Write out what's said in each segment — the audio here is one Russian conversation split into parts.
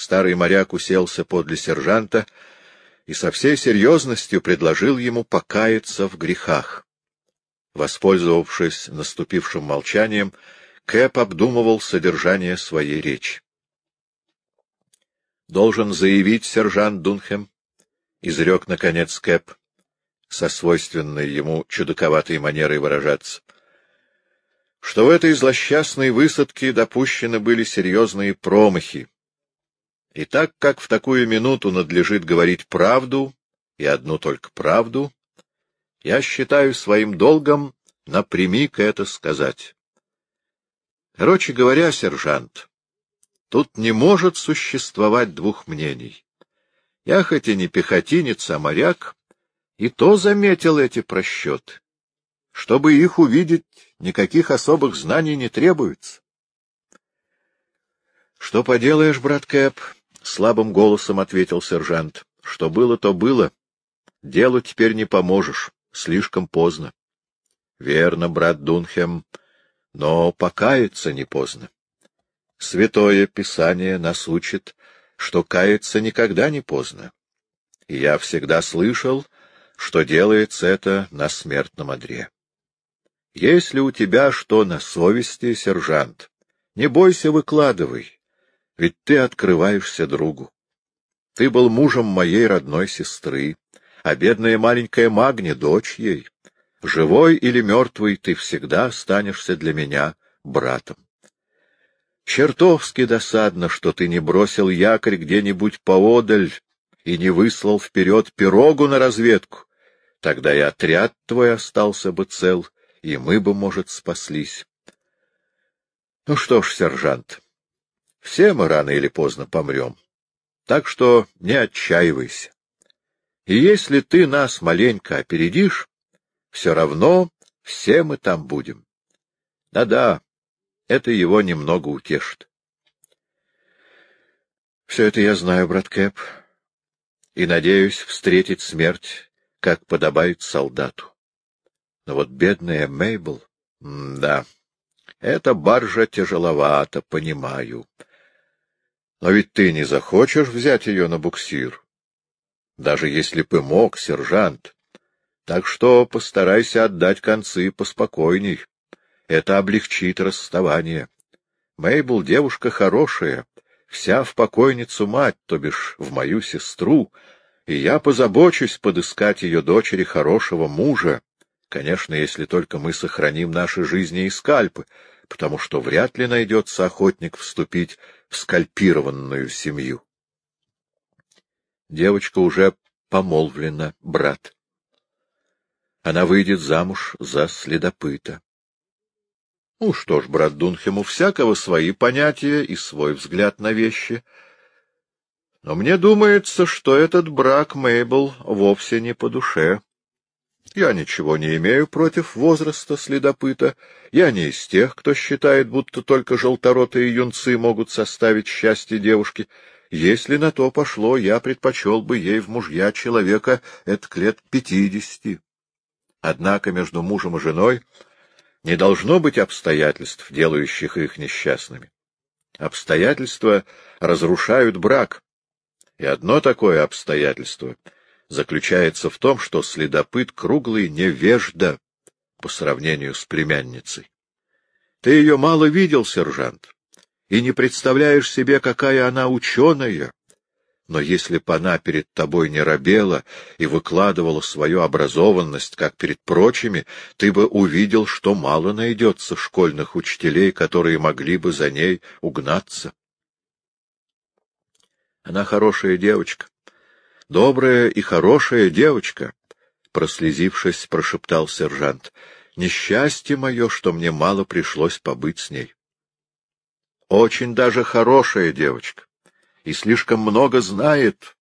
Старый моряк уселся подле сержанта и со всей серьезностью предложил ему покаяться в грехах. Воспользовавшись наступившим молчанием, Кэп обдумывал содержание своей речи. «Должен заявить сержант Дунхем», — изрек, наконец, Кэп, со свойственной ему чудаковатой манерой выражаться, что в этой злосчастной высадке допущены были серьезные промахи, и так как в такую минуту надлежит говорить правду, и одну только правду, я считаю своим долгом напрямик это сказать. Короче говоря, сержант, тут не может существовать двух мнений. Я хоть и не пехотинец, а моряк, и то заметил эти просчеты. Чтобы их увидеть, никаких особых знаний не требуется. — Что поделаешь, брат Кэп? — слабым голосом ответил сержант. — Что было, то было. Делу теперь не поможешь. Слишком поздно. — Верно, брат Дунхем, но покаяться не поздно. Святое Писание нас учит, что каяться никогда не поздно. И я всегда слышал, что делается это на смертном одре. Если у тебя что на совести, сержант, не бойся, выкладывай ведь ты открываешься другу. Ты был мужем моей родной сестры, а бедная маленькая Магни — дочь ей. Живой или мертвый, ты всегда останешься для меня братом. Чертовски досадно, что ты не бросил якорь где-нибудь поодаль и не выслал вперед пирогу на разведку. Тогда и отряд твой остался бы цел, и мы бы, может, спаслись. Ну что ж, сержант, все мы рано или поздно помрем. Так что не отчаивайся. И если ты нас маленько опередишь, все равно все мы там будем. Да-да, это его немного утешит. Все это я знаю, брат Кэп, и надеюсь встретить смерть, как подобает солдату. Но вот бедная Мейбл... Да, эта баржа тяжеловата, понимаю. Но ведь ты не захочешь взять ее на буксир. Даже если бы мог, сержант. Так что постарайся отдать концы поспокойней. Это облегчит расставание. Мейбл девушка хорошая, вся в покойницу мать, то бишь в мою сестру, и я позабочусь подыскать ее дочери хорошего мужа, конечно, если только мы сохраним наши жизни и скальпы, потому что вряд ли найдется охотник вступить в скальпированную семью. Девочка уже помолвлена, брат. Она выйдет замуж за следопыта. Ну что ж, брат Дунхем, у всякого свои понятия и свой взгляд на вещи. Но мне думается, что этот брак Мейбл вовсе не по душе. Я ничего не имею против возраста следопыта. Я не из тех, кто считает, будто только желторотые юнцы могут составить счастье девушки. Если на то пошло, я предпочел бы ей в мужья человека этак лет пятидесяти. Однако между мужем и женой не должно быть обстоятельств, делающих их несчастными. Обстоятельства разрушают брак. И одно такое обстоятельство — заключается в том, что следопыт круглый невежда по сравнению с племянницей. Ты ее мало видел, сержант, и не представляешь себе, какая она ученая. Но если б она перед тобой не робела и выкладывала свою образованность, как перед прочими, ты бы увидел, что мало найдется школьных учителей, которые могли бы за ней угнаться. Она хорошая девочка, Добрая и хорошая девочка, — прослезившись, прошептал сержант. — Несчастье мое, что мне мало пришлось побыть с ней. Очень даже хорошая девочка и слишком много знает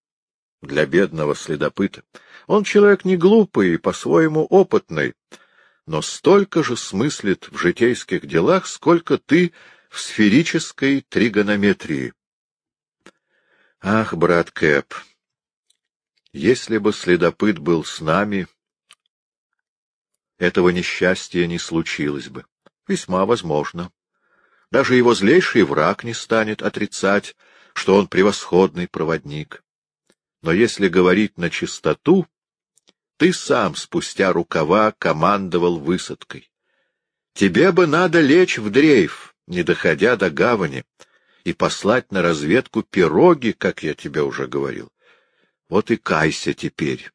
для бедного следопыта. Он человек не глупый и по-своему опытный, но столько же смыслит в житейских делах, сколько ты в сферической тригонометрии. Ах, брат Кэп, если бы следопыт был с нами, этого несчастья не случилось бы. Весьма возможно. Даже его злейший враг не станет отрицать, что он превосходный проводник. Но если говорить на чистоту, ты сам спустя рукава командовал высадкой. Тебе бы надо лечь в дрейф, не доходя до гавани, и послать на разведку пироги, как я тебе уже говорил. Вот и кайся теперь.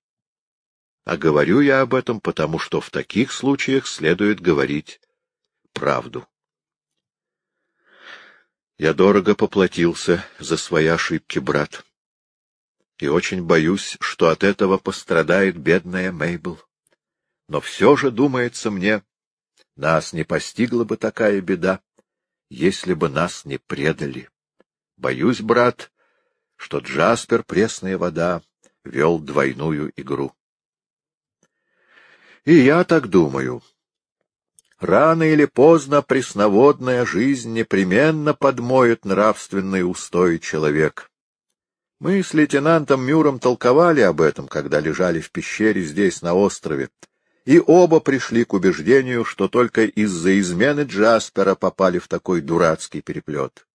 А говорю я об этом, потому что в таких случаях следует говорить правду. Я дорого поплатился за свои ошибки, брат. И очень боюсь, что от этого пострадает бедная Мейбл. Но все же, думается мне, нас не постигла бы такая беда, если бы нас не предали. Боюсь, брат, что Джаспер, пресная вода, вел двойную игру. И я так думаю. Рано или поздно пресноводная жизнь непременно подмоет нравственные устои человека. Мы с лейтенантом Мюром толковали об этом, когда лежали в пещере здесь, на острове, и оба пришли к убеждению, что только из-за измены Джаспера попали в такой дурацкий переплет.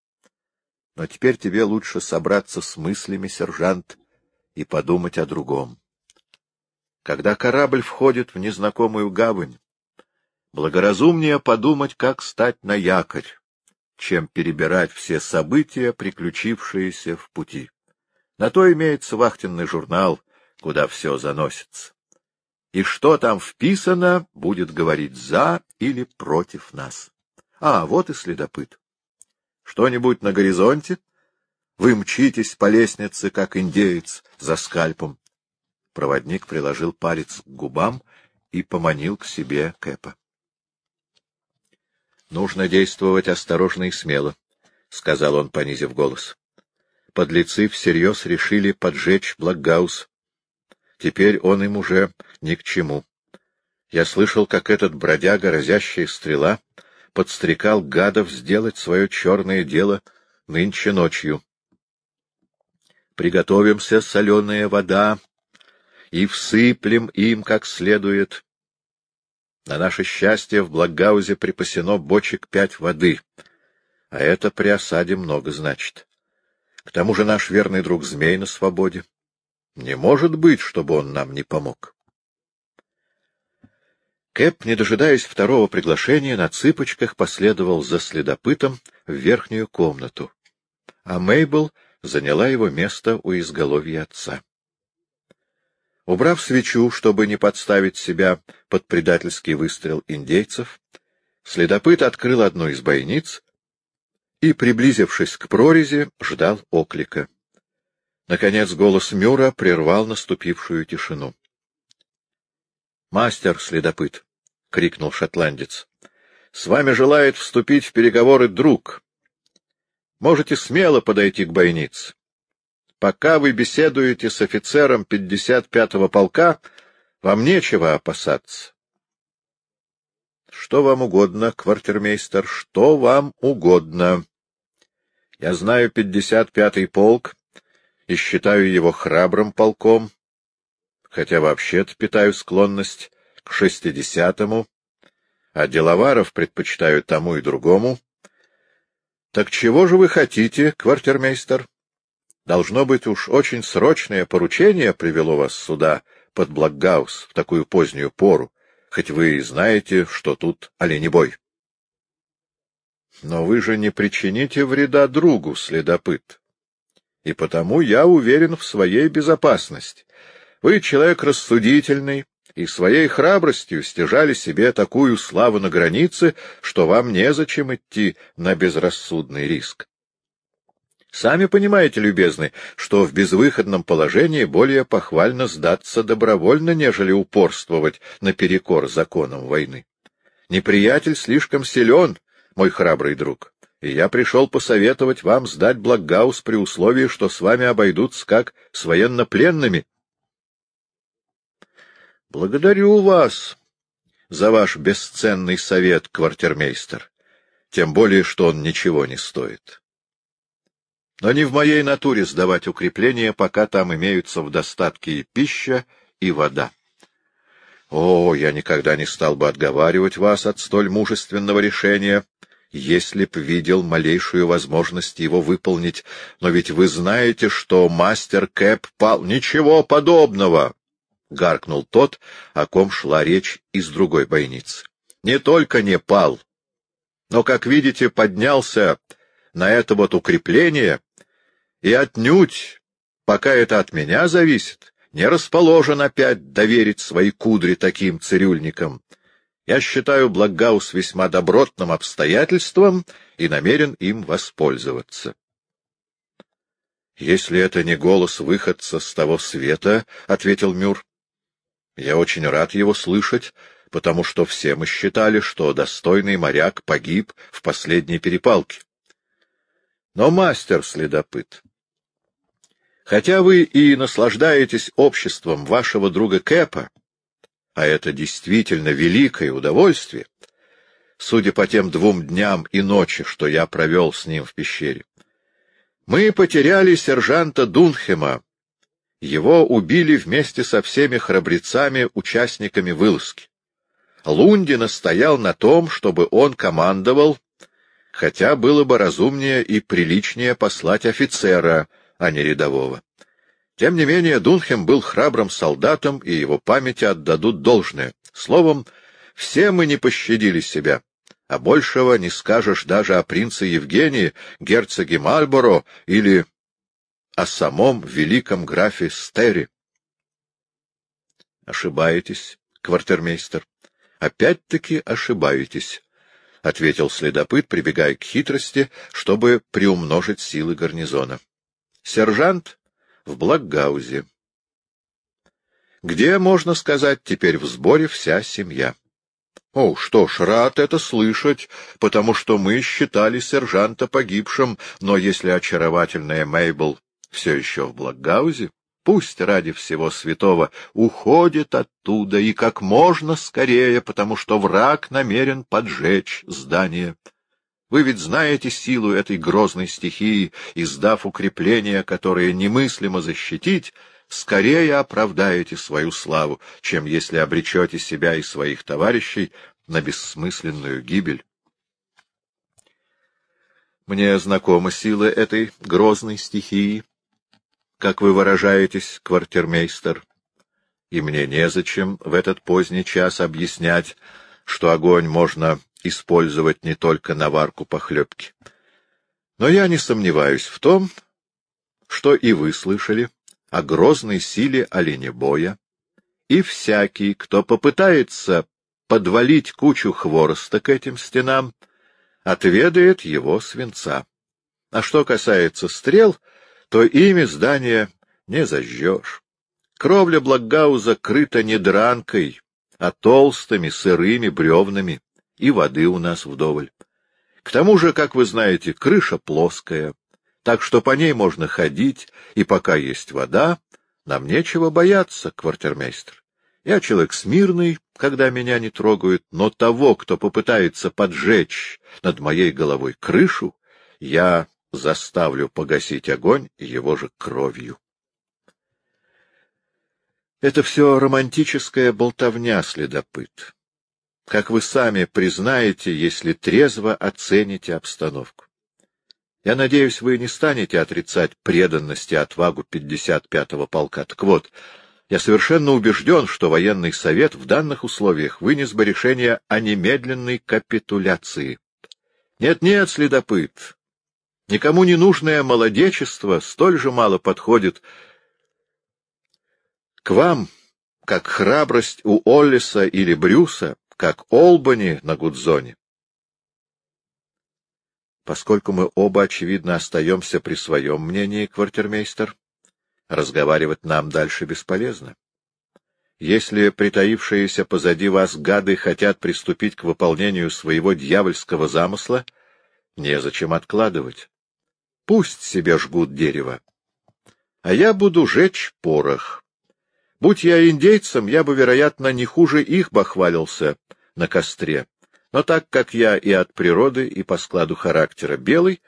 Но теперь тебе лучше собраться с мыслями, сержант, и подумать о другом. Когда корабль входит в незнакомую гавань, благоразумнее подумать, как стать на якорь, чем перебирать все события, приключившиеся в пути. На то имеется вахтенный журнал, куда все заносится. И что там вписано, будет говорить за или против нас. А, вот и следопыт. Что-нибудь на горизонте? Вы мчитесь по лестнице, как индеец, за скальпом. Проводник приложил палец к губам и поманил к себе Кэпа. — Нужно действовать осторожно и смело, — сказал он, понизив голос. Подлецы всерьез решили поджечь Блокгаус. Теперь он им уже ни к чему. Я слышал, как этот бродяга, разящая стрела, подстрекал гадов сделать свое черное дело нынче ночью приготовимся соленая вода и всыплем им как следует. На наше счастье в Благаузе припасено бочек пять воды, а это при осаде много значит. К тому же наш верный друг Змей на свободе. Не может быть, чтобы он нам не помог. Кэп, не дожидаясь второго приглашения, на цыпочках последовал за следопытом в верхнюю комнату, а Мейбл заняла его место у изголовья отца. Убрав свечу, чтобы не подставить себя под предательский выстрел индейцев, следопыт открыл одну из бойниц и, приблизившись к прорези, ждал оклика. Наконец голос Мюра прервал наступившую тишину. — Мастер, следопыт! — крикнул шотландец. — С вами желает вступить в переговоры друг. Можете смело подойти к бойнице. Пока вы беседуете с офицером 55-го полка, вам нечего опасаться. — Что вам угодно, квартирмейстер, что вам угодно. Я знаю 55-й полк и считаю его храбрым полком, хотя вообще-то питаю склонность 60-му, а деловаров предпочитаю тому и другому. — Так чего же вы хотите, квартирмейстер? Должно быть уж очень срочное поручение привело вас сюда, под Блокгаус, в такую позднюю пору, хоть вы и знаете, что тут оленебой. — Но вы же не причините вреда другу, следопыт. И потому я уверен в своей безопасности. Вы человек рассудительный, и своей храбростью стяжали себе такую славу на границе, что вам незачем идти на безрассудный риск. Сами понимаете, любезный, что в безвыходном положении более похвально сдаться добровольно, нежели упорствовать наперекор законам войны. Неприятель слишком силен, мой храбрый друг, и я пришел посоветовать вам сдать Блокгаус при условии, что с вами обойдутся как с военнопленными. — Благодарю вас за ваш бесценный совет, квартирмейстер, тем более, что он ничего не стоит. Но не в моей натуре сдавать укрепления, пока там имеются в достатке и пища, и вода. О, я никогда не стал бы отговаривать вас от столь мужественного решения, если б видел малейшую возможность его выполнить. Но ведь вы знаете, что мастер Кэп пал... — Ничего подобного! — гаркнул тот, о ком шла речь из другой бойницы. — Не только не пал, но, как видите, поднялся на это вот укрепление и отнюдь, пока это от меня зависит, не расположен опять доверить свои кудри таким цирюльникам. Я считаю Благаус весьма добротным обстоятельством и намерен им воспользоваться. — Если это не голос выходца с того света, — ответил Мюр, — я очень рад его слышать, потому что все мы считали, что достойный моряк погиб в последней перепалке. Но мастер-следопыт, хотя вы и наслаждаетесь обществом вашего друга Кэпа, а это действительно великое удовольствие, судя по тем двум дням и ночи, что я провел с ним в пещере. Мы потеряли сержанта Дунхема. Его убили вместе со всеми храбрецами, участниками вылазки. Лунди настоял на том, чтобы он командовал, хотя было бы разумнее и приличнее послать офицера, а не рядового. Тем не менее, Дунхем был храбрым солдатом, и его памяти отдадут должное. Словом, все мы не пощадили себя, а большего не скажешь даже о принце Евгении, герцоге Мальборо или о самом великом графе Стери. — Ошибаетесь, квартирмейстер. Опять-таки ошибаетесь, — ответил следопыт, прибегая к хитрости, чтобы приумножить силы гарнизона. Сержант в Блокгаузе. Где, можно сказать, теперь в сборе вся семья. О, что ж, рад это слышать, потому что мы считали сержанта погибшим, но если очаровательная Мейбл все еще в Блокгаузе, пусть ради всего святого уходит оттуда и как можно скорее, потому что враг намерен поджечь здание. Вы ведь знаете силу этой грозной стихии, и, сдав укрепления, которые немыслимо защитить, скорее оправдаете свою славу, чем если обречете себя и своих товарищей на бессмысленную гибель. Мне знакома сила этой грозной стихии, как вы выражаетесь, квартирмейстер, и мне незачем в этот поздний час объяснять, что огонь можно использовать не только на варку похлебки. Но я не сомневаюсь в том, что и вы слышали о грозной силе оленебоя, и всякий, кто попытается подвалить кучу хвороста к этим стенам, отведает его свинца. А что касается стрел, то ими здание не зажжешь. Кровля Благгауза крыта не дранкой, а толстыми сырыми бревнами и воды у нас вдоволь. К тому же, как вы знаете, крыша плоская, так что по ней можно ходить, и пока есть вода, нам нечего бояться, квартирмейстер. Я человек смирный, когда меня не трогают, но того, кто попытается поджечь над моей головой крышу, я заставлю погасить огонь его же кровью. Это все романтическая болтовня, следопыт как вы сами признаете, если трезво оцените обстановку. Я надеюсь, вы не станете отрицать преданность и отвагу 55-го полка. Так вот, я совершенно убежден, что военный совет в данных условиях вынес бы решение о немедленной капитуляции. Нет-нет, следопыт, никому не нужное молодечество столь же мало подходит к вам, как храбрость у Оллиса или Брюса, как Олбани на Гудзоне. Поскольку мы оба, очевидно, остаемся при своем мнении, квартирмейстер, разговаривать нам дальше бесполезно. Если притаившиеся позади вас гады хотят приступить к выполнению своего дьявольского замысла, незачем откладывать. Пусть себе жгут дерево. А я буду жечь порох. Будь я индейцем, я бы, вероятно, не хуже их бахвалился на костре. Но так как я и от природы, и по складу характера белый,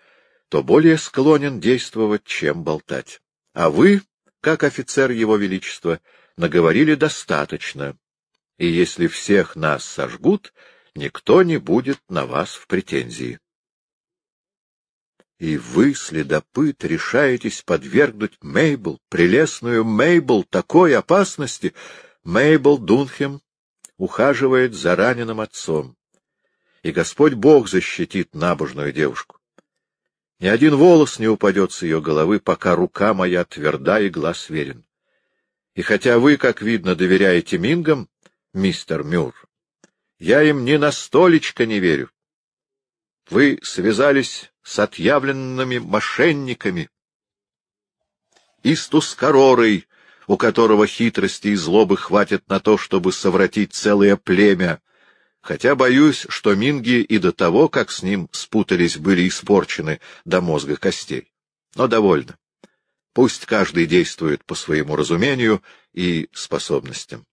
то более склонен действовать, чем болтать. А вы, как офицер Его Величества, наговорили достаточно, и если всех нас сожгут, никто не будет на вас в претензии. И вы, следопыт, решаетесь подвергнуть Мейбл, прелестную Мейбл, такой опасности. Мейбл Дунхем ухаживает за раненым отцом. И Господь Бог защитит набожную девушку. Ни один волос не упадет с ее головы, пока рука моя тверда и глаз верен. И хотя вы, как видно, доверяете Мингам, мистер Мюр, я им ни на столечко не верю. Вы связались с отъявленными мошенниками и с у которого хитрости и злобы хватит на то, чтобы совратить целое племя, хотя боюсь, что Минги и до того, как с ним спутались, были испорчены до мозга костей. Но довольно. Пусть каждый действует по своему разумению и способностям.